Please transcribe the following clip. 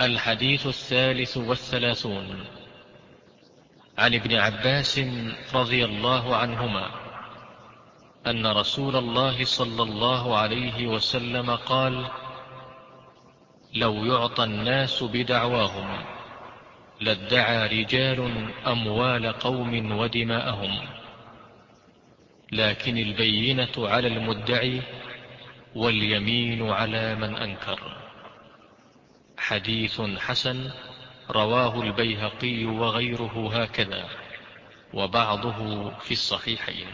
الحديث الثالث والثلاثون. عن ابن عباس رضي الله عنهما أن رسول الله صلى الله عليه وسلم قال لو يعطى الناس بدعواهم لادعى رجال أموال قوم ودماءهم. لكن البينة على المدعي واليمين على من أنكر. حديث حسن رواه البيهقي وغيره هكذا وبعضه في الصحيحين.